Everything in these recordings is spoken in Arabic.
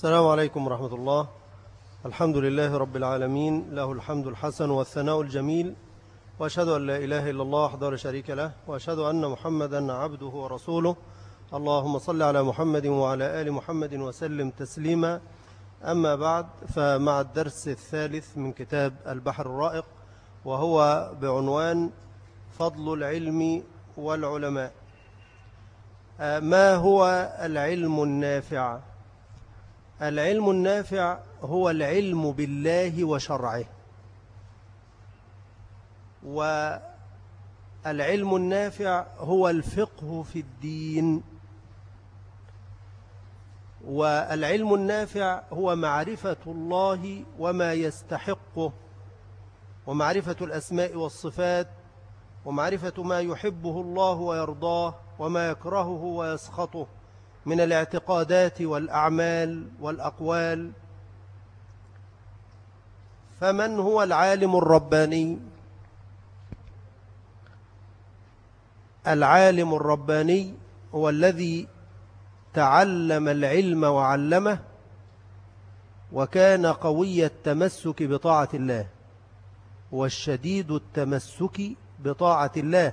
السلام عليكم ورحمة الله. الحمد لله رب العالمين. له الحمد الحسن والثناء الجميل. وأشهد أن لا إله إلا الله وحده لا شريك له. وأشهد أن محمدا عبده ورسوله. اللهم صل على محمد وعلى آل محمد وسلم تسليما. أما بعد فمع الدرس الثالث من كتاب البحر الرائق وهو بعنوان فضل العلم والعلماء. ما هو العلم النافع؟ العلم النافع هو العلم بالله وشرعه. والعلم النافع هو الفقه في الدين. والعلم النافع هو معرفة الله وما يستحقه ومعرفة الأسماء والصفات ومعرفة ما يحبه الله ويرضاه وما يكرهه ويسخطه. من الاعتقادات والأعمال والأقوال. فمن هو العالم الرباني؟ العالم الرباني هو الذي تعلم العلم وعلمه وكان قوي التمسك بطاعة الله والشديد التمسك بطاعة الله.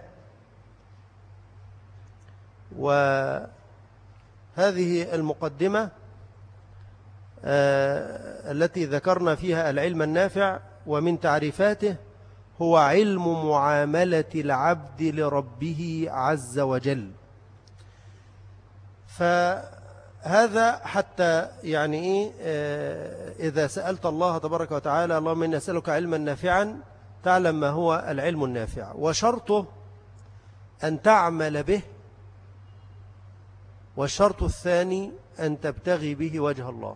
وهذه المقدمة آه، التي ذكرنا فيها العلم النافع ومن تعريفاته هو علم معاملة العبد لربه عز وجل. فهذا حتى يعني إيه آه، إذا سألت الله تبارك وتعالى اللهم إني أسألك علما نافعا تعلم ما هو العلم النافع. وشرطه أن تعمل به والشرط الثاني أن تبتغي به وجه الله.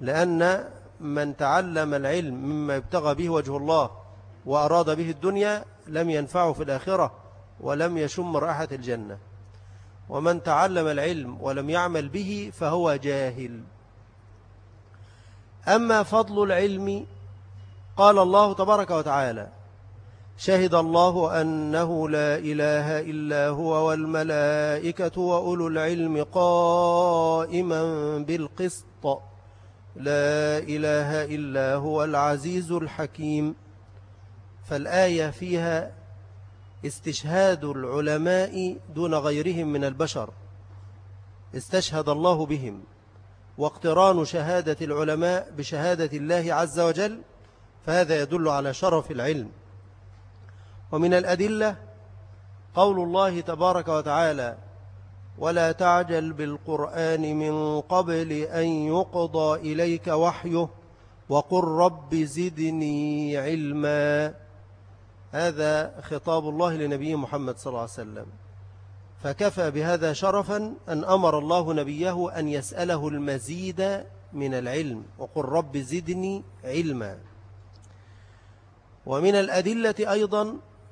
لأن من تعلم العلم مما يبتغى به وجه الله وأراد به الدنيا لم ينفعه في الآخرة ولم يشم رائحة الجنة. ومن تعلم العلم ولم يعمل به فهو جاهل. أما فضل العلم قال الله تبارك وتعالى شهد الله أنه لا إله إلا هو والملائكة وأولو العلم قائما بالقسط. لا إله إلا هو العزيز الحكيم. فالآية فيها استشهاد العلماء دون غيرهم من البشر. استشهد الله بهم. واقتران شهادة العلماء بشهادة الله عز وجل فهذا يدل على شرف العلم. ومن الأدلة قول الله تبارك وتعالى ولا تعجل بالقرآن من قبل أن يقضى إليك وحيه وقل رب زدني علما. هذا خطاب الله لنبيه محمد صلى الله عليه وسلم. فكفى بهذا شرفا أن أمر الله نبيه أن يسأله المزيد من العلم وقل رب زدني علما. ومن الأدلة أيضا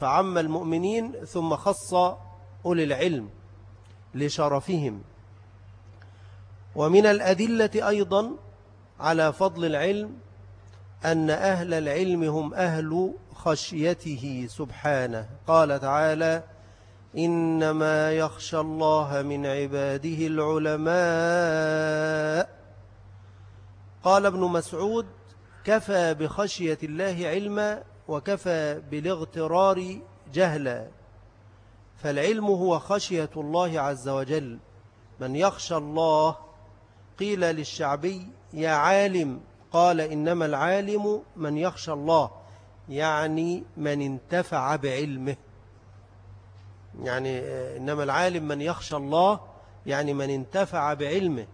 فعم المؤمنين ثم خص أولي العلم لشرفهم. ومن الأدلة أيضا على فضل العلم أن أهل العلم هم أهل خشيته سبحانه. قال تعالى إنما يخشى الله من عباده العلماء. قال ابن مسعود كفى بخشية الله علما وكفى بالاغترار جهلا. فالعلم هو خشية الله عز وجل. من يخشى الله قيل للشعبي يا عالم. قال إنما العالم من يخشى الله يعني من انتفع بعلمه. يعني إنما العالم من يخشى الله يعني من انتفع بعلمه.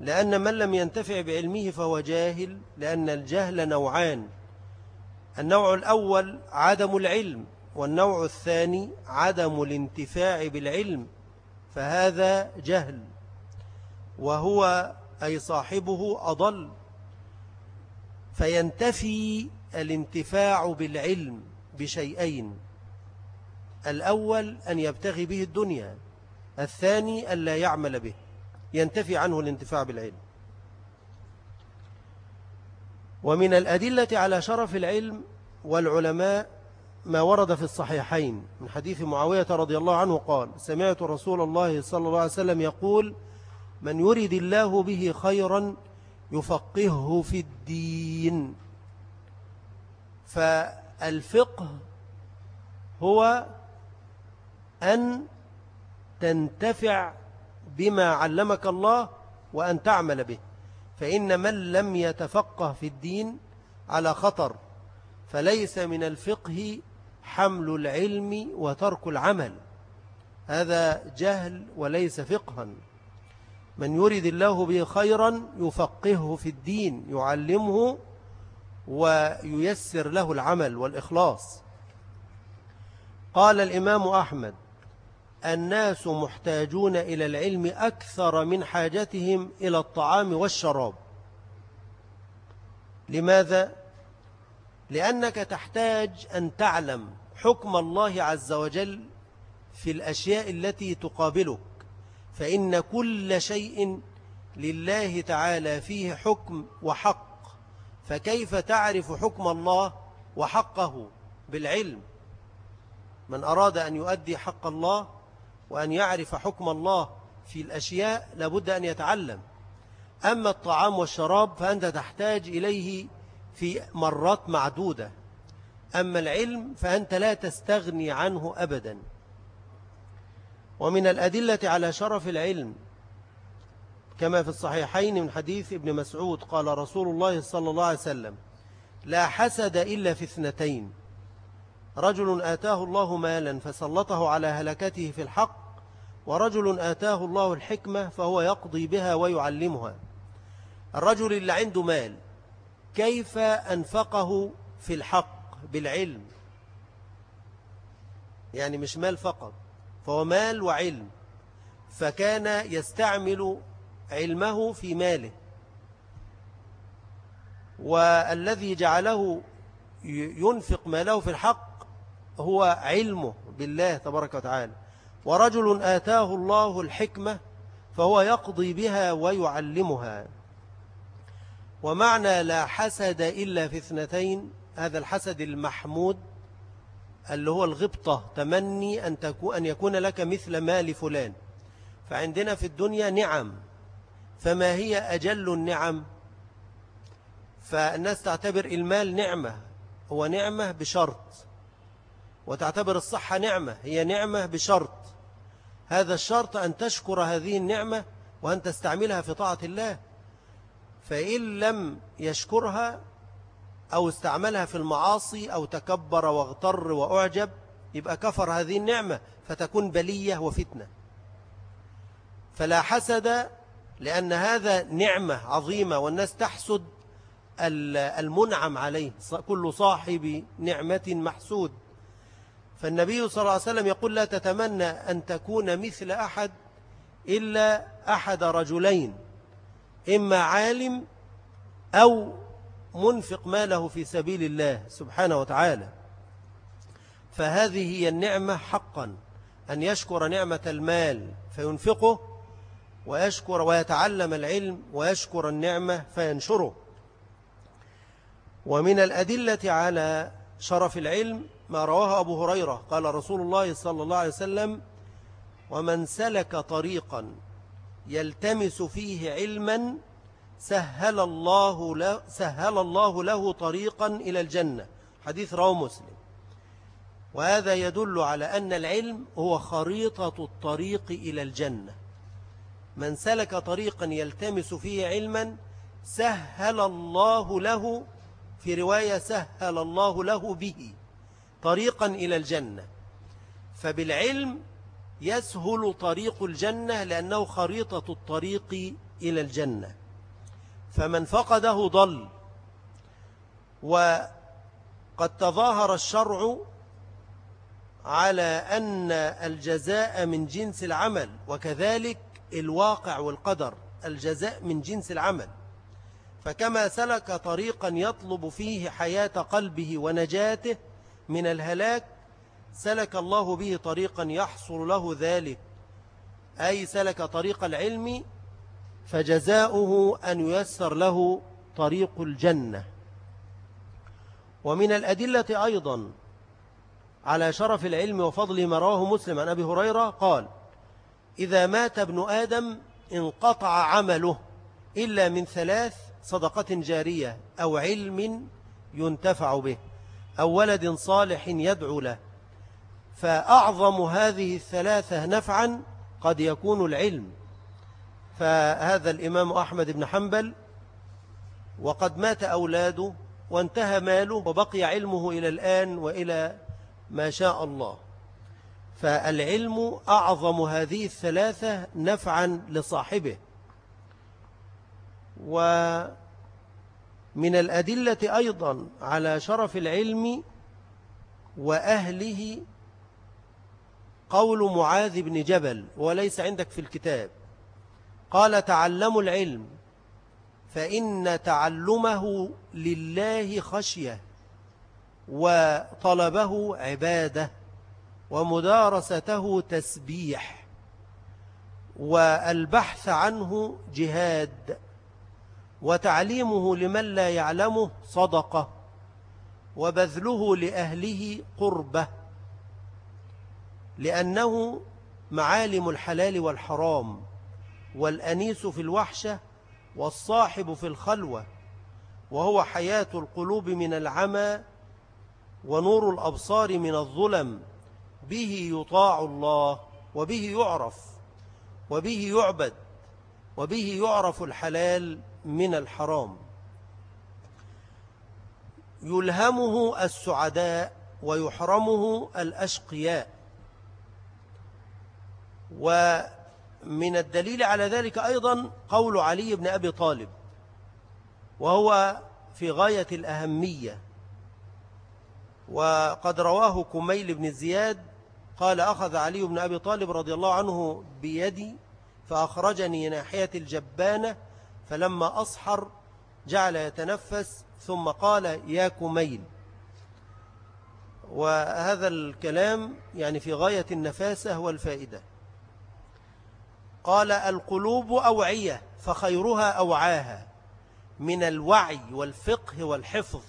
لأن من لم ينتفع بعلمه فهو جاهل لأن الجهل نوعان. النوع الأول عدم العلم والنوع الثاني عدم الانتفاع بالعلم فهذا جهل وهو أي صاحبه أضل فينتفي الانتفاع بالعلم بشيئين الأول أن يبتغي به الدنيا الثاني أن لا يعمل به ينتفي عنه الانتفاع بالعلم. ومن الأدلة على شرف العلم والعلماء ما ورد في الصحيحين. من حديث معاوية رضي الله عنه قال سمعت رسول الله صلى الله عليه وسلم يقول من يريد الله به خيرا يفقهه في الدين فالفقه هو أن تنتفع بما علمك الله وأن تعمل به. فإن من لم يتفقه في الدين على خطر فليس من الفقه حمل العلم وترك العمل. هذا جهل وليس فقها. من يريد الله به خيرا يفقهه في الدين يعلمه وييسر له العمل والإخلاص. قال الإمام أحمد الناس محتاجون إلى العلم أكثر من حاجتهم إلى الطعام والشراب. لماذا؟ لأنك تحتاج أن تعلم حكم الله عز وجل في الأشياء التي تقابلك فإن كل شيء لله تعالى فيه حكم وحق. فكيف تعرف حكم الله وحقه بالعلم؟ من أراد أن يؤدي حق الله وأن يعرف حكم الله في الأشياء لابد أن يتعلم. أما الطعام والشراب فأنت تحتاج إليه في مرات معدودة. أما العلم فأنت لا تستغني عنه أبدا. ومن الأدلة على شرف العلم كما في الصحيحين من حديث ابن مسعود قال رسول الله صلى الله عليه وسلم لا حسد إلا في اثنتين. رجل آتاه الله مالا فسلطه على هلكته في الحق ورجل آتاه الله الحكمة فهو يقضي بها ويعلمها. الرجل اللي عنده مال كيف أنفقه في الحق بالعلم؟ يعني مش مال فقط فهو مال وعلم. فكان يستعمل علمه في ماله. والذي جعله ينفق ماله في الحق هو علمه بالله تبارك وتعالى. ورجل آتاه الله الحكمة فهو يقضي بها ويعلمها. ومعنى لا حسد إلا في اثنتين هذا الحسد المحمود اللي هو الغبطة تمني أن, تكون أن يكون لك مثل مال فلان. فعندنا في الدنيا نعم. فما هي أجل النعم؟ فالناس تعتبر المال نعمة. هو نعمة بشرط. وتعتبر الصحة نعمة. هي نعمة بشرط. هذا الشرط أن تشكر هذه النعمة وأن تستعملها في طاعة الله. فإن لم يشكرها أو استعملها في المعاصي أو تكبر واغتر وأعجب يبقى كفر هذه النعمة فتكون بلية وفتنة. فلا حسد لأن هذا نعمة عظيمة والناس تحسد المنعم عليه. كل صاحب نعمة محسود. فالنبي صلى الله عليه وسلم يقول لا تتمنى أن تكون مثل أحد إلا أحد رجلين إما عالم أو منفق ماله في سبيل الله سبحانه وتعالى. فهذه هي النعمة حقا أن يشكر نعمة المال فينفقه ويشكر ويتعلم العلم ويشكر النعمة فينشره. ومن الأدلة على شرف العلم ما رواه أبو هريرة. قال رسول الله صلى الله عليه وسلم ومن سلك طريقا يلتمس فيه علما سهل الله له, سهل الله له طريقا إلى الجنة. حديث رواه مسلم. وهذا يدل على أن العلم هو خريطة الطريق إلى الجنة. من سلك طريقا يلتمس فيه علما سهل الله له في رواية سهل الله له به. طريقا إلى الجنة. فبالعلم يسهل طريق الجنة لأنه خريطة الطريق إلى الجنة. فمن فقده ضل وقد تظاهر الشرع على أن الجزاء من جنس العمل وكذلك الواقع والقدر الجزاء من جنس العمل. فكما سلك طريقا يطلب فيه حياة قلبه ونجاته من الهلاك سلك الله به طريقا يحصل له ذلك أي سلك طريق العلم فجزاؤه أن ييسر له طريق الجنة. ومن الأدلة أيضا على شرف العلم وفضل ما رواه مسلم عن أبي هريرة قال إذا مات ابن آدم انقطع عمله إلا من ثلاث صدقة جارية أو علم ينتفع به. أو ولد صالح يدعو له. فأعظم هذه الثلاثة نفعا قد يكون العلم. فهذا الإمام أحمد بن حنبل وقد مات أولاده وانتهى ماله وبقي علمه إلى الآن وإلى ما شاء الله. فالعلم أعظم هذه الثلاثة نفعا لصاحبه. ومن الأدلة أيضا على شرف العلم وأهله قول معاذ بن جبل وليس عندك في الكتاب. قال تعلموا العلم فإن تعلمه لله خشية وطلبه عبادة ومدارسته تسبيح والبحث عنه جهاد. وتعليمه لمن لا يعلمه صدقة وبذله لأهله قربة لأنه معالم الحلال والحرام والأنيس في الوحشة والصاحب في الخلوة وهو حياة القلوب من العمى ونور الأبصار من الظلم به يطاع الله وبه يعرف وبه يعبد وبه يعرف الحلال من الحرام. يلهمه السعداء ويحرمه الأشقياء. ومن الدليل على ذلك أيضا قول علي بن أبي طالب وهو في غاية الأهمية. وقد رواه كميل بن زياد قال أخذ علي بن أبي طالب رضي الله عنه بيدي فأخرجني ناحية الجبانة فلما أصحر جعل يتنفس ثم قال يا كميل. وهذا الكلام يعني في غاية النفاسة والفائدة قال القلوب أوعية فخيرها أوعاها من الوعي والفقه والحفظ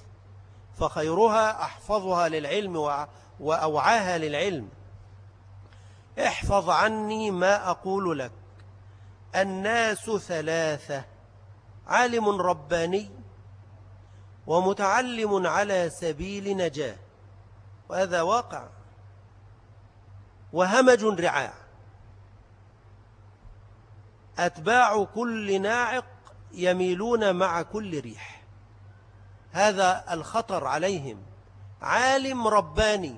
فخيرها أحفظها للعلم وأوعاها للعلم. احفظ عني ما أقول لك الناس ثلاثة عالم رباني ومتعلم على سبيل نجاة وهذا واقع. وهمج رعاع. أتباع كل ناعق يميلون مع كل ريح. هذا الخطر عليهم. عالم رباني.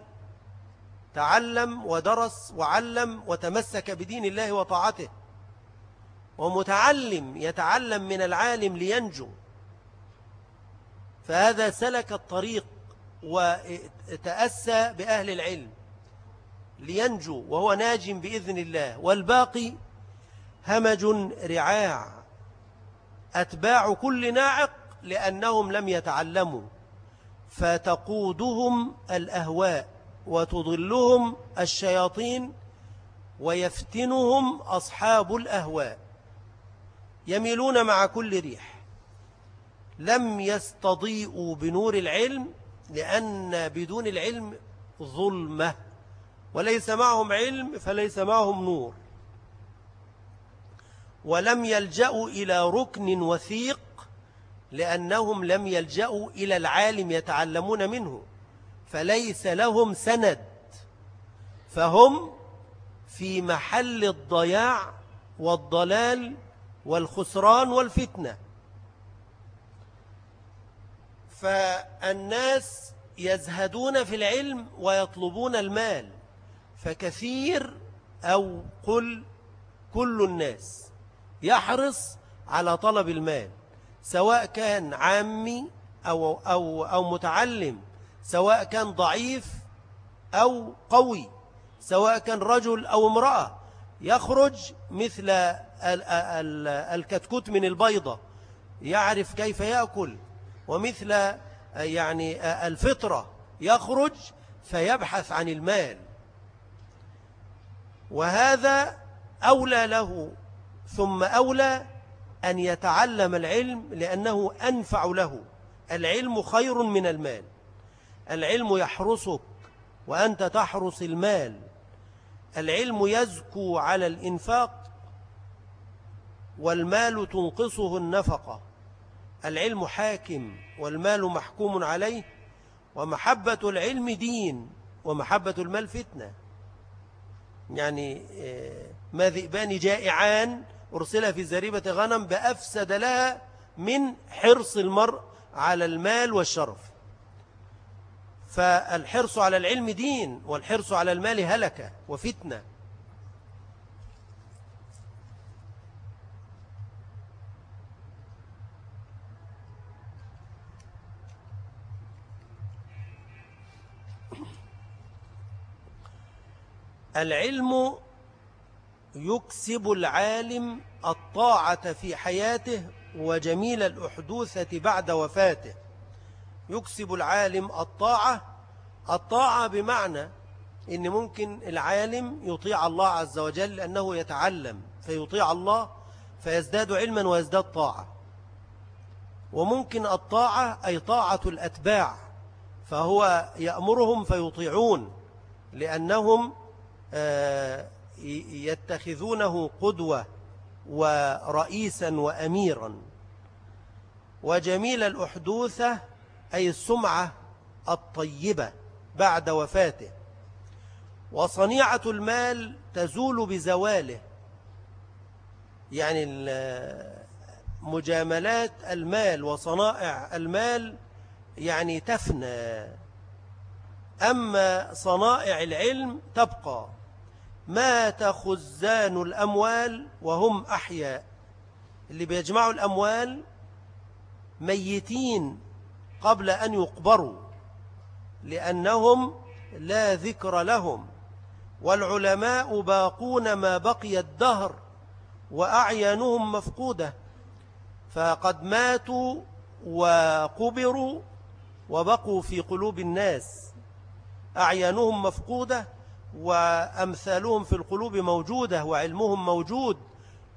تعلم ودرس وعلم وتمسك بدين الله وطاعته. ومتعلم يتعلم من العالم لينجو. فهذا سلك الطريق وتأسى بأهل العلم لينجو وهو ناج بإذن الله. والباقي همج رعاع. أتباع كل ناعق لأنهم لم يتعلموا. فتقودهم الأهواء وتضلهم الشياطين ويفتنهم أصحاب الأهواء. يميلون مع كل ريح. لم يستضيئوا بنور العلم لأن بدون العلم ظلمة. وليس معهم علم فليس معهم نور. ولم يلجأوا إلى ركن وثيق لأنهم لم يلجأوا إلى العالم يتعلمون منه. فليس لهم سند. فهم في محل الضياع والضلال والخسران والفتنة. فالناس يزهدون في العلم ويطلبون المال فكثير أو قل كل الناس يحرص على طلب المال سواء كان عامي أو, أو, أو متعلم سواء كان ضعيف أو قوي سواء كان رجل أو امرأة يخرج مثل الكتكوت من البيضة يعرف كيف يأكل ومثل يعني الفطرة يخرج فيبحث عن المال. وهذا أولى له ثم أولى أن يتعلم العلم لأنه أنفع له. العلم خير من المال. العلم يحرسك وأنت تحرس المال. العلم يزكو على الإنفاق والمال تنقصه النفقة. العلم حاكم والمال محكوم عليه ومحبة العلم دين ومحبة المال فتنة. يعني آه، ما ذئبان جائعان أرسل في زريبة غنم بأفسد لها من حرص المرء على المال والشرف. فالحرص على العلم دين والحرص على المال هلكة وفتنة. العلم يكسب العالم الطاعة في حياته وجميل الأحدوثة بعد وفاته. يكسب العالم الطاعة الطاعة بمعنى إن ممكن العالم يطيع الله عز وجل لأنه يتعلم فيطيع الله فيزداد علما ويزداد طاعة. وممكن الطاعة أي طاعة الأتباع فهو يأمرهم فيطيعون لأنهم يتخذونه قدوة ورئيسا وأميرا. وجميل الأحدوثة أي السمعة الطيبة بعد وفاته. وصنيعة المال تزول بزواله. يعني مجاملات المال وصنائع المال يعني تفنى. أما صنائع العلم تبقى. مات خزان الأموال وهم أحياء. اللي بيجمعوا الأموال ميتين قبل أن يقبروا لأنهم لا ذكر لهم. والعلماء باقون ما بقي الدهر وأعيانهم مفقودة. فقد ماتوا وقبروا وبقوا في قلوب الناس. أعيانهم مفقودة وأمثالهم في القلوب موجودة وعلمهم موجود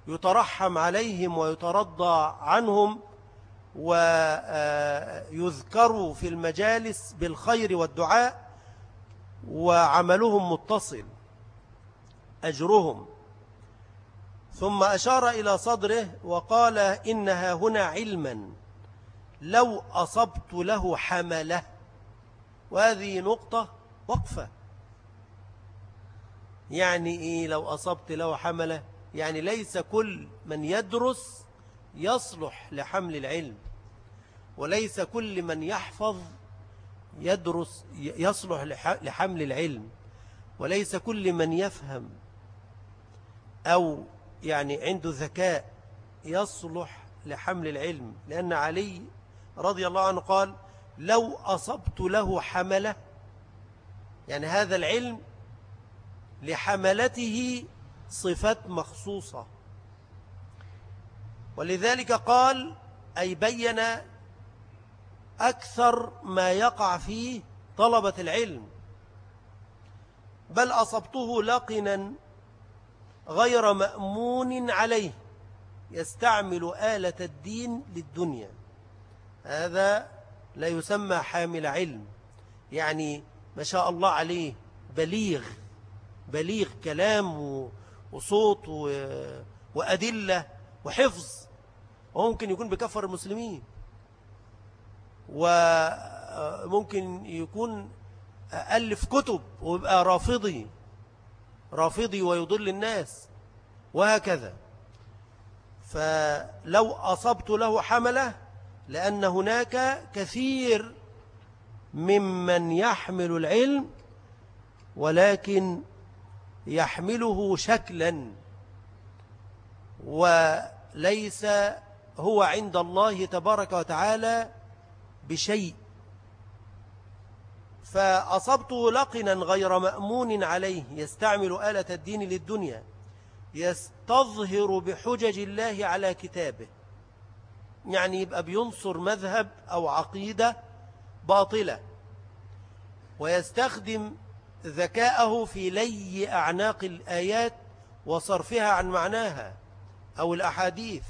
يترحم عليهم ويترضى عنهم ويذكروا في المجالس بالخير والدعاء وعملهم متصل أجرهم. ثم أشار إلى صدره وقال إنها هنا علما لو أصبت له حملة. وهذه نقطة وقفة. يعني إيه؟ لو أصبت له حملة. يعني ليس كل من يدرس يصلح لحمل العلم وليس كل من يحفظ يدرس يصلح لحمل العلم وليس كل من يفهم أو يعني عنده ذكاء يصلح لحمل العلم. لأن علي رضي الله عنه قال لو أصبت له حملة يعني هذا العلم لحملته صفات مخصوصة. ولذلك قال أي بين أكثر ما يقع فيه طلبة العلم. بل أصبته لقنا غير مأمون عليه يستعمل آلة الدين للدنيا. هذا لا يسمى حامل علم يعني ما شاء الله عليه بليغ. بليغ كلام وصوت وأدلة وحفظ. وممكن يكون بكفر المسلمين. وممكن يكون ألف كتب ويبقى رافضي. رافضي ويضل الناس. وهكذا. فلو أصبت له حملة لأن هناك كثير ممن يحمل العلم ولكن يحمله شكلا. وليس هو عند الله تبارك وتعالى بشيء. فأصبته لقنا غير مأمون عليه يستعمل آلة الدين للدنيا. يستظهر بحجج الله على كتابه. يعني يبقى بينصر مذهب أو عقيدة باطلة. ويستخدم ذكاءه في لي أعناق الآيات وصرفها عن معناها أو الأحاديث.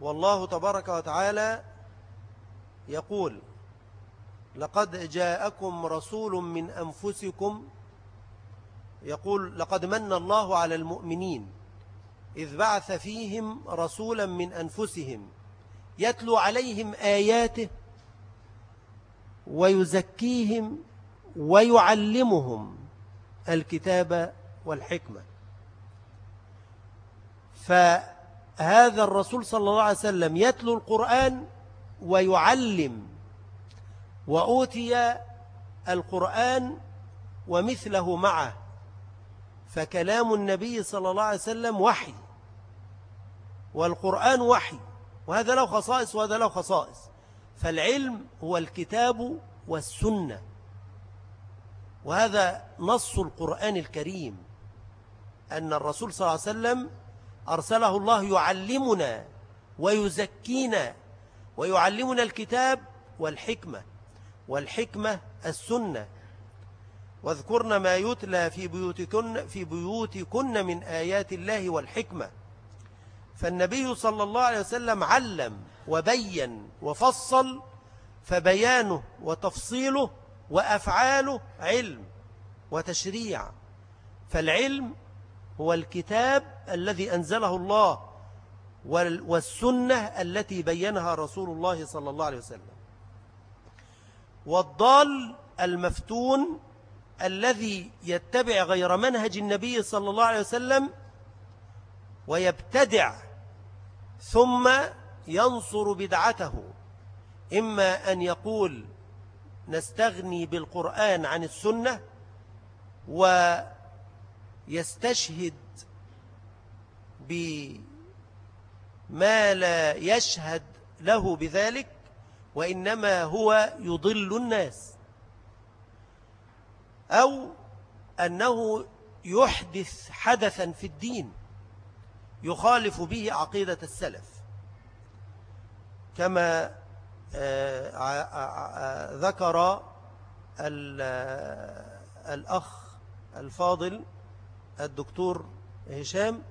والله تبارك وتعالى يقول لقد جاءكم رسول من أنفسكم يقول لقد من الله على المؤمنين إذ بعث فيهم رسولا من أنفسهم يتلو عليهم آياته ويزكيهم ويعلمهم الكتاب والحكمة. فهذا الرسول صلى الله عليه وسلم يتلو القرآن ويعلم وأوتي القرآن ومثله معه فكلام النبي صلى الله عليه وسلم وحي والقرآن وحي وهذا له خصائص وهذا له خصائص. فالعلم هو الكتاب والسنة. وهذا نص القرآن الكريم أن الرسول صلى الله عليه وسلم أرسله الله يعلمنا ويزكينا ويعلمنا الكتاب والحكمة والحكمة السنة. واذكرن ما يتلى في بيوتكن, في بيوتكن من آيات الله والحكمة. فالنبي صلى الله عليه وسلم علم وبين وفصل فبيانه وتفصيله وأفعاله علم وتشريع. فالعلم هو الكتاب الذي أنزله الله والسنة التي بينها رسول الله صلى الله عليه وسلم. والضال المفتون الذي يتبع غير منهج النبي صلى الله عليه وسلم ويبتدع ثم ينصر بدعته إما أن يقول نستغني بالقرآن عن السنة ويستشهد بما لا يشهد له بذلك وإنما هو يضل الناس. أو أنه يحدث حدثا في الدين يخالف به عقيدة السلف. كما آه، ذكر الأخ الفاضل الدكتور هشام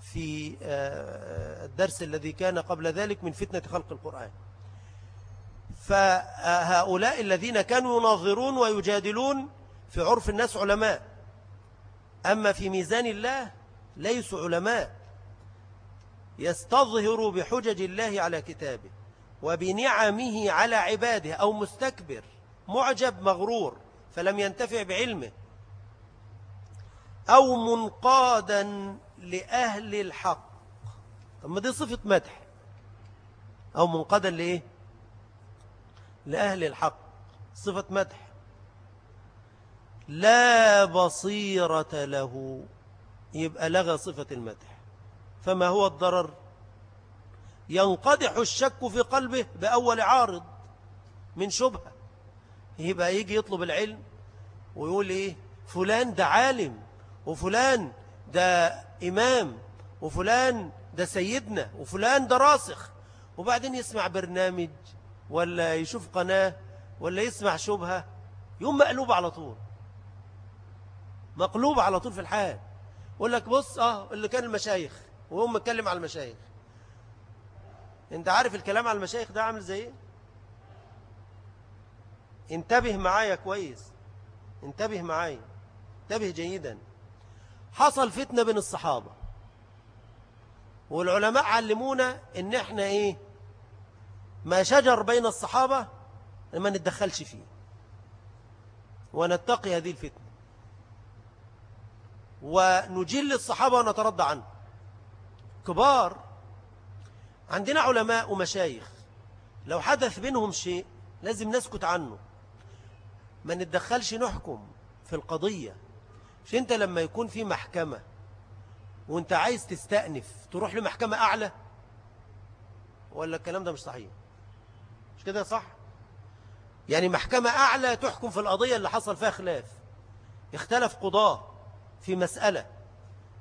في آه، الدرس الذي كان قبل ذلك من فتنة خلق القرآن. فهؤلاء الذين كانوا يناظرون ويجادلون في عرف الناس علماء. أما في ميزان الله ليسوا علماء. يستظهر بحجج الله على كتابه. وبنعمه على عباده أو مستكبر معجب مغرور فلم ينتفع بعلمه. أو منقادا لأهل الحق. طب ما دي صفة مدح. أو منقادا لإيه؟ لأهل الحق. صفة مدح. لا بصيرة له. يبقى لغى صفة المدح. فما هو الضرر؟ ينقدح الشك في قلبه بأول عارض من شبهة. يبقى يجي يطلب العلم ويقول إيه؟ فلان ده عالم وفلان ده إمام وفلان ده سيدنا وفلان ده راسخ. وبعدين يسمع برنامج ولا يشوف قناة ولا يسمع شبهة يوم مقلوب على طول. مقلوب على طول في الحال. يقول لك بص آه اللي كان المشايخ وهو متكلم على المشايخ. انت عارف الكلام على المشايخ ده عامل زي إيه؟ انتبه معايا كويس. انتبه معايا. انتبه جيدا. حصل فتنة بين الصحابة. والعلماء علمونا ان إحنا إيه؟ ما شجر بين الصحابة ما نتدخلش فيه. ونتقي هذه الفتنة. ونجل الصحابة ونترضى عنه. كبار عندنا علماء ومشايخ. لو حدث بينهم شيء لازم نسكت عنه. ما نتدخلش نحكم في القضية. مش انت لما يكون في محكمة وانت عايز تستأنف تروح لمحكمة أعلى؟ ولا الكلام ده مش صحيح؟ مش كده صح؟ يعني محكمة أعلى تحكم في القضية اللي حصل فيها خلاف. اختلف قضاة في مسألة.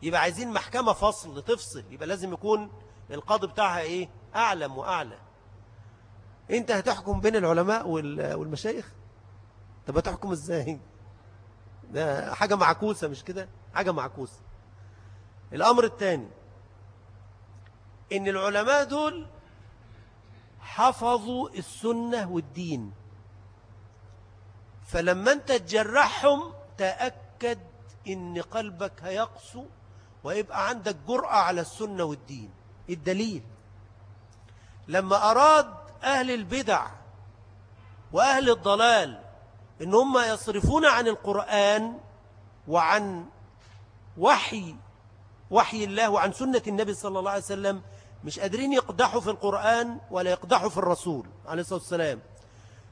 يبقى عايزين محكمة فصل تفصل. يبقى لازم يكون القاضي بتاعها إيه؟ أعلم وأعلى. أنت هتحكم بين العلماء والمشايخ؟ طب هتحكم إزاي؟ ده حاجة معكوسة مش كده؟ حاجة معكوسة. الأمر الثاني إن العلماء دول حفظوا السنة والدين. فلما أنت تجرحهم تأكد إن قلبك هيقسو ويبقى عندك جرأة على السنة والدين. الدليل. لما أراد أهل البدع وأهل الضلال إن هم يصرفون عن القرآن وعن وحي وحي الله وعن سنة النبي صلى الله عليه وسلم مش قادرين يقدحوا في القرآن ولا يقدحوا في الرسول عليه الصلاة والسلام.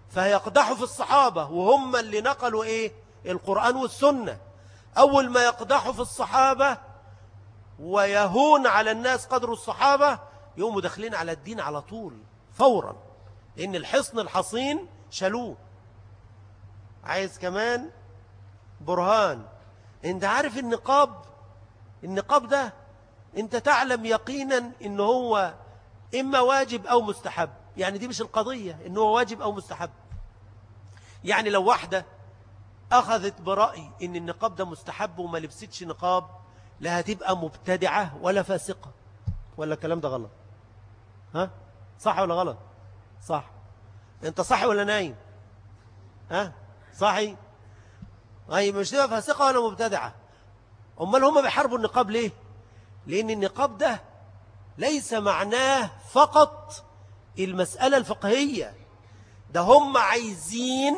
فيقدحوا في الصحابة وهم اللي نقلوا إيه؟ القرآن والسنة. أول ما يقدحوا في الصحابة ويهون على الناس قدر الصحابة يقوموا داخلين على الدين على طول فورا. لأن الحصن الحصين شالوه. عايز كمان برهان. أنت عارف النقاب؟ النقاب ده أنت تعلم يقينا إن هو إما واجب أو مستحب. يعني دي مش القضية إن هو واجب أو مستحب. يعني لو واحدة أخذت برأي إن النقاب ده مستحب وما لبستش نقاب لا هتبقى مبتدعة ولا فاسقة. ولا الكلام ده غلط. ها؟ صح ولا غلط؟ صح. انت صح ولا نايم؟ ها؟ صحي؟ أي مش تبقى فاسقة ولا مبتدعة. أمال هم بيحاربوا النقاب ليه؟ لأن النقاب ده ليس معناه فقط المسألة الفقهية. ده هم عايزين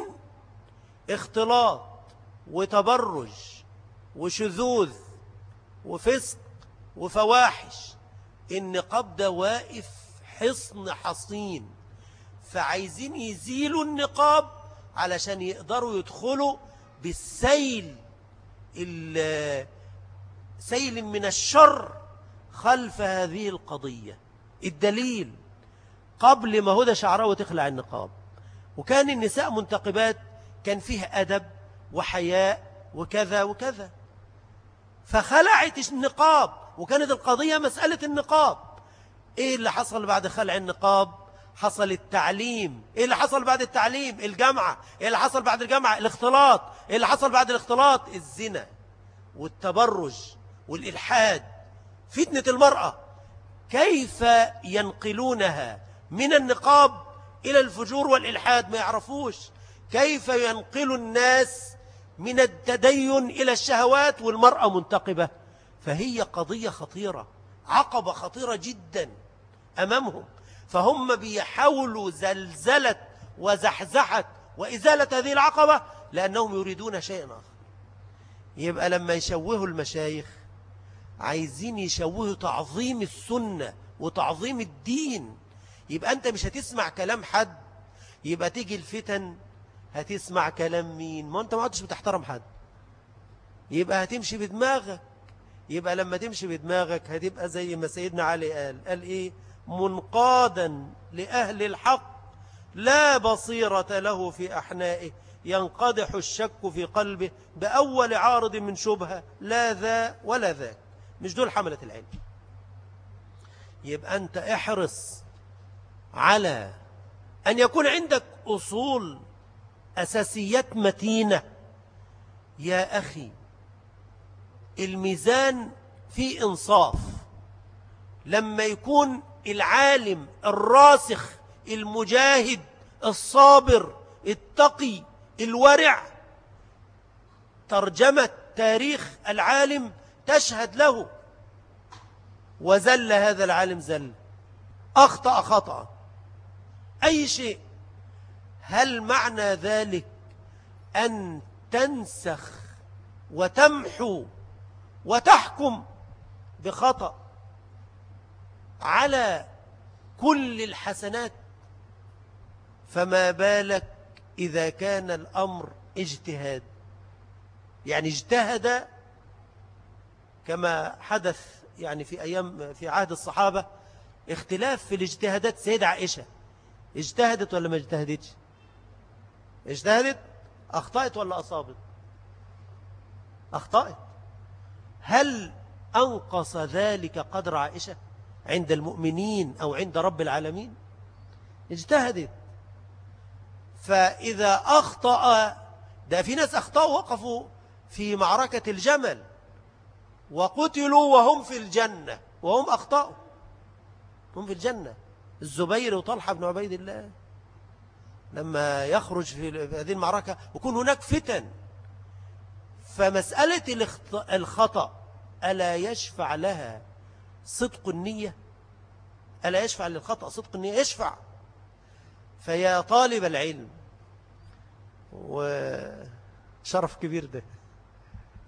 اختلاط وتبرج وشذوذ وفسق وفواحش النقاب ده واقف حصن حصين فعايزين يزيلوا النقاب علشان يقدروا يدخلوا بالسيل سيل من الشر خلف هذه القضية. الدليل قبل ما هدى شعراوي تخلع النقاب وكان النساء منتقبات كان فيه أدب وحياء وكذا وكذا. فخلعت النقاب. وكانت القضية مسألة النقاب. إيه اللي حصل بعد خلع النقاب؟ حصل التعليم. إيه اللي حصل بعد التعليم؟ الجامعة. إيه اللي حصل بعد الجامعة؟ الاختلاط. إيه اللي حصل بعد الاختلاط؟ الزنا والتبرج والإلحاد. فتنة المرأة. كيف ينقلونها من النقاب إلى الفجور والإلحاد؟ ما يعرفوش. كيف ينقل الناس من التدين إلى الشهوات والمرأة منتقبة. فهي قضية خطيرة عقبة خطيرة جدا أمامهم. فهم بيحاولوا زلزلة وزحزحة وإزالة هذه العقبة لأنهم يريدون شيئا آخر. يبقى لما يشوهوا المشايخ عايزين يشوهوا تعظيم السنة وتعظيم الدين يبقى أنت مش هتسمع كلام حد يبقى تيجي الفتن هتسمع كلام مين؟ ما أنت ما عدتش بتحترم حد. يبقى هتمشي بدماغك. يبقى لما تمشي بدماغك هتبقى زي ما سيدنا علي قال. قال إيه؟ منقادا لأهل الحق. لا بصيرة له في أحنائه. ينقدح الشك في قلبه بأول عارض من شبهة. لا ذا ولا ذاك. مش دول حملة العلم. يبقى أنت احرص على أن يكون عندك أصول أساسيات متينة. يا أخي الميزان في إنصاف. لما يكون العالم الراسخ المجاهد الصابر التقي الورع ترجمة تاريخ العالم تشهد له. وزل هذا العالم زل. أخطأ خطأ. أي شيء. هل معنى ذلك أن تنسخ وتمحو وتحكم بخطأ على كل الحسنات؟ فما بالك إذا كان الأمر اجتهاد. يعني اجتهد كما حدث يعني في أيام في عهد الصحابة اختلاف في الاجتهادات سيدة عائشة. اجتهدت ولا ما اجتهدتش؟ اجتهدت أخطأت ولا أصابت؟ أخطأت. هل أنقص ذلك قدر عائشة عند المؤمنين أو عند رب العالمين؟ اجتهدت. فإذا أخطأ ده في ناس أخطأوا وقفوا في معركة الجمل وقتلوا وهم في الجنة وهم أخطأوا. هم في الجنة. الزبير وطلحة بن عبيد الله. لما يخرج في هذه المعركة ويكون هناك فتن. فمسألة الخطأ ألا يشفع لها صدق النية؟ ألا يشفع للخطأ صدق النية؟ يشفع. فيا طالب العلم وشرف كبير ده.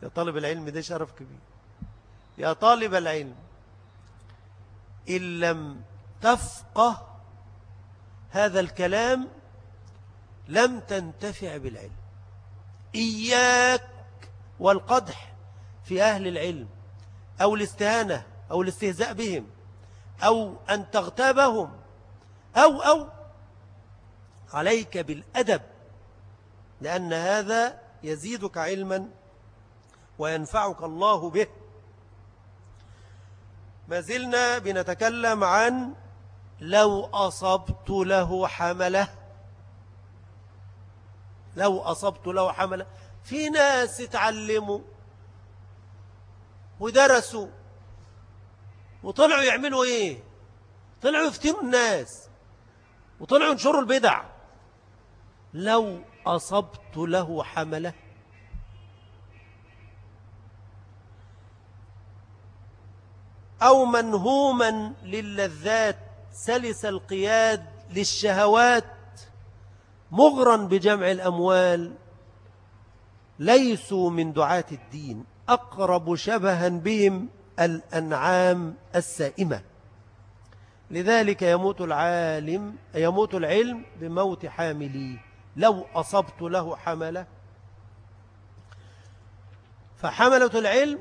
يا طالب العلم ده شرف كبير. يا طالب العلم إن لم تفقه هذا الكلام لم تنتفع بالعلم. إياك والقدح في أهل العلم أو الاستهانة أو الاستهزاء بهم أو أن تغتابهم أو أو عليك بالأدب لأن هذا يزيدك علما وينفعك الله به. ما زلنا بنتكلم عن لو أصبت له حملة. لو أصبت له حملة في ناس اتعلموا ودرسوا وطلعوا يعملوا إيه؟ طلعوا يفتنوا الناس وطلعوا ينشروا البدع. لو أصبت له حملة. أو منهوما للذات سلس القياد للشهوات. مغرا بجمع الأموال ليسوا من دعاة الدين أقرب شبها بهم الأنعام السائمة. لذلك يموت العالم يموت العلم بموت حاملي لو أصبت له حملة. فحملة العلم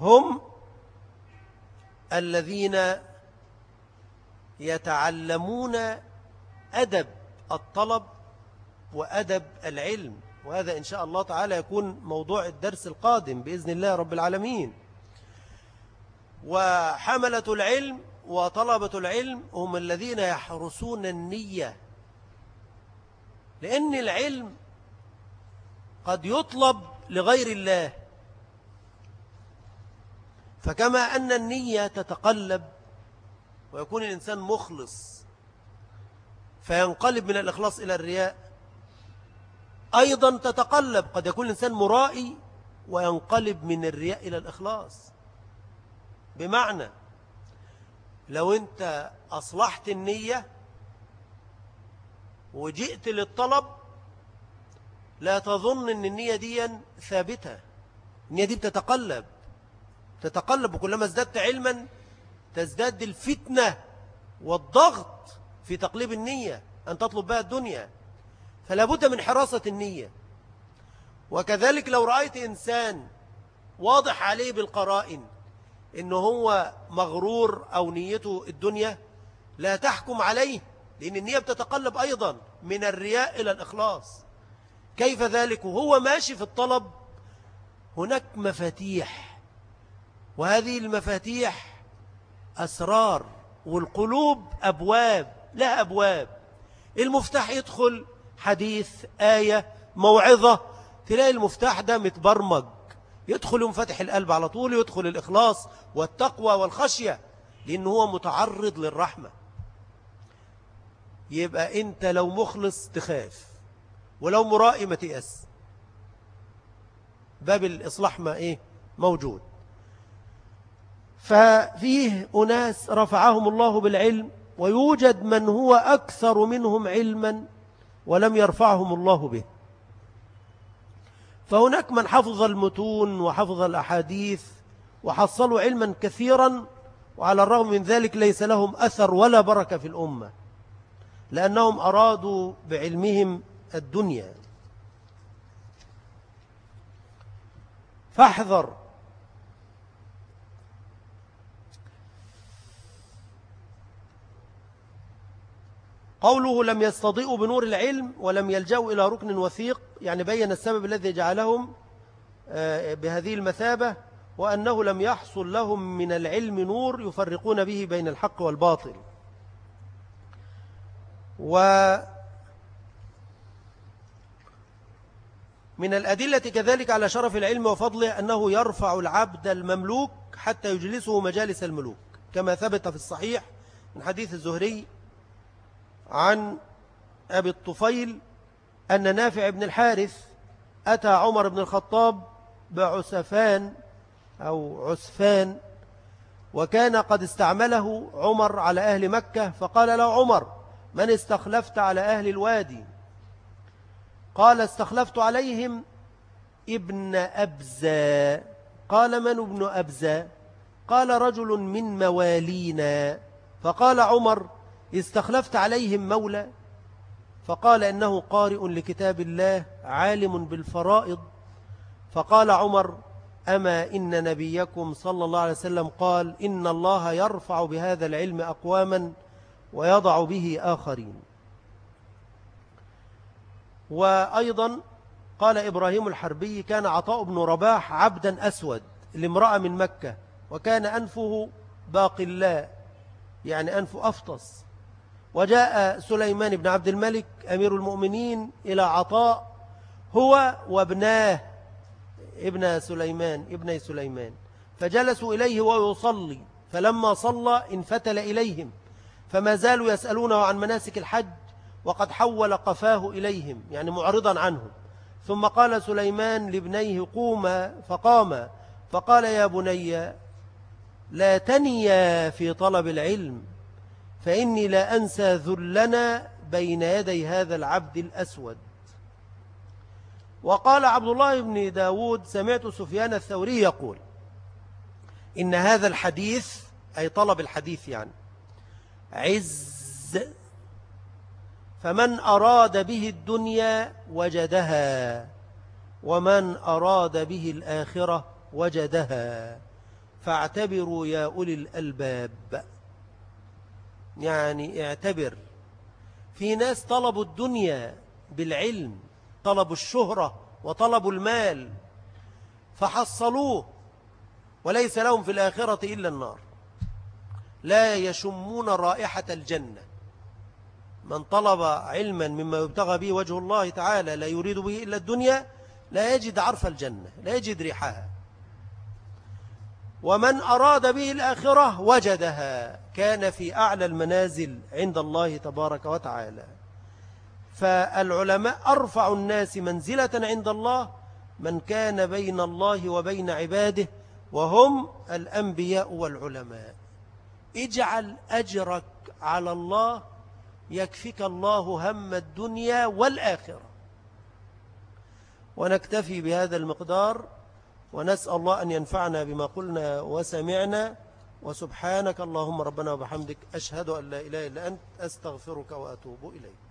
هم الذين يتعلمون أدب الطلب وأدب العلم وهذا إن شاء الله تعالى يكون موضوع الدرس القادم بإذن الله رب العالمين. وحملة العلم وطلبة العلم هم الذين يحرسون النية لأن العلم قد يطلب لغير الله. فكما أن النية تتقلب ويكون الإنسان مخلص فينقلب من الإخلاص إلى الرياء. أيضا تتقلب قد يكون الإنسان مرائي وينقلب من الرياء إلى الإخلاص. بمعنى لو أنت أصلحت النية وجئت للطلب لا تظن أن النية دي ثابتة. النية دي بتتقلب تتقلب وكلما ازددت علما تزداد الفتنة والضغط في تقليب النية أن تطلب بها الدنيا. فلا بد من حراسة النية. وكذلك لو رأيت إنسان واضح عليه بالقرائن إنه هو مغرور أو نيته الدنيا لا تحكم عليه لأن النية بتتقلب أيضا من الرياء إلى الإخلاص. كيف ذلك؟ وهو ماشي في الطلب هناك مفاتيح. وهذه المفاتيح أسرار والقلوب أبواب لا أبواب. المفتاح يدخل حديث آية موعظة تلاقي المفتاح ده متبرمج. يدخل منفتح القلب على طول يدخل الإخلاص والتقوى والخشية لأنه هو متعرض للرحمة. يبقى أنت لو مخلص تخاف ولو مرائي ما تيأس. باب الإصلاح ما إيه؟ موجود. ففيه أناس رفعهم الله بالعلم ويوجد من هو أكثر منهم علما ولم يرفعهم الله به. فهناك من حفظ المتون وحفظ الأحاديث وحصلوا علما كثيرا وعلى الرغم من ذلك ليس لهم أثر ولا بركة في الأمة لأنهم أرادوا بعلمهم الدنيا. فاحذر قوله لم يستضيئوا بنور العلم ولم يلجأوا إلى ركن وثيق يعني بين السبب الذي جعلهم آه، بهذه المثابة وأنه لم يحصل لهم من العلم نور يفرقون به بين الحق والباطل. و من الأدلة كذلك على شرف العلم وفضله أنه يرفع العبد المملوك حتى يجلسه مجالس الملوك كما ثبت في الصحيح من حديث الزهري عن أبي الطفيل أن نافع بن الحارث أتى عمر بن الخطاب بعسفان أو عسفان وكان قد استعمله عمر على أهل مكة فقال له عمر من استخلفت على أهل الوادي؟ قال استخلفت عليهم ابن أبزى. قال من ابن أبزى؟ قال رجل من موالينا. فقال عمر استخلفت عليهم مولى فقال إنه قارئ لكتاب الله عالم بالفرائض. فقال عمر أما إن نبيكم صلى الله عليه وسلم قال إن الله يرفع بهذا العلم أقواما ويضع به آخرين. وأيضا قال إبراهيم الحربي كان عطاء بن رباح عبدا أسود لامرأة من مكة وكان أنفه باقلاء يعني أنف أفطس. وجاء سليمان بن عبد الملك أمير المؤمنين إلى عطاء هو وابناه ابن سليمان ابن سليمان. فجلسوا إليه ويصلي فلما صلى انفتل إليهم فما زالوا يسألونه عن مناسك الحج وقد حول قفاه إليهم يعني معرضا عنهم. ثم قال سليمان لابنيه قوما فقام فقال يا بني لا تنيا في طلب العلم. فإني لا أنسى ذلنا بين يدي هذا العبد الأسود. وقال عبد الله بن داود سمعت سفيان الثوري يقول إن هذا الحديث أي طلب الحديث يعني عز فمن أراد به الدنيا وجدها ومن أراد به الآخرة وجدها. فاعتبروا يا أولي الألباب. يعني اعتبر. في ناس طلبوا الدنيا بالعلم طلبوا الشهرة وطلبوا المال فحصلوه وليس لهم في الآخرة إلا النار. لا يشمون رائحة الجنة. من طلب علما مما يبتغى به وجه الله تعالى لا يريد به إلا الدنيا لا يجد عرف الجنة لا يجد ريحها. ومن أراد به الآخرة وجدها. كان في أعلى المنازل عند الله تبارك وتعالى. فالعلماء أرفع الناس منزلة عند الله من كان بين الله وبين عباده وهم الأنبياء والعلماء. اجعل أجرك على الله يكفك الله هم الدنيا والآخرة. ونكتفي بهذا المقدار ونسأل الله أن ينفعنا بما قلنا وسمعنا وسبحانك اللهم ربنا وبحمدك أشهد أن لا إله إلا أنت أستغفرك وأتوب إليك.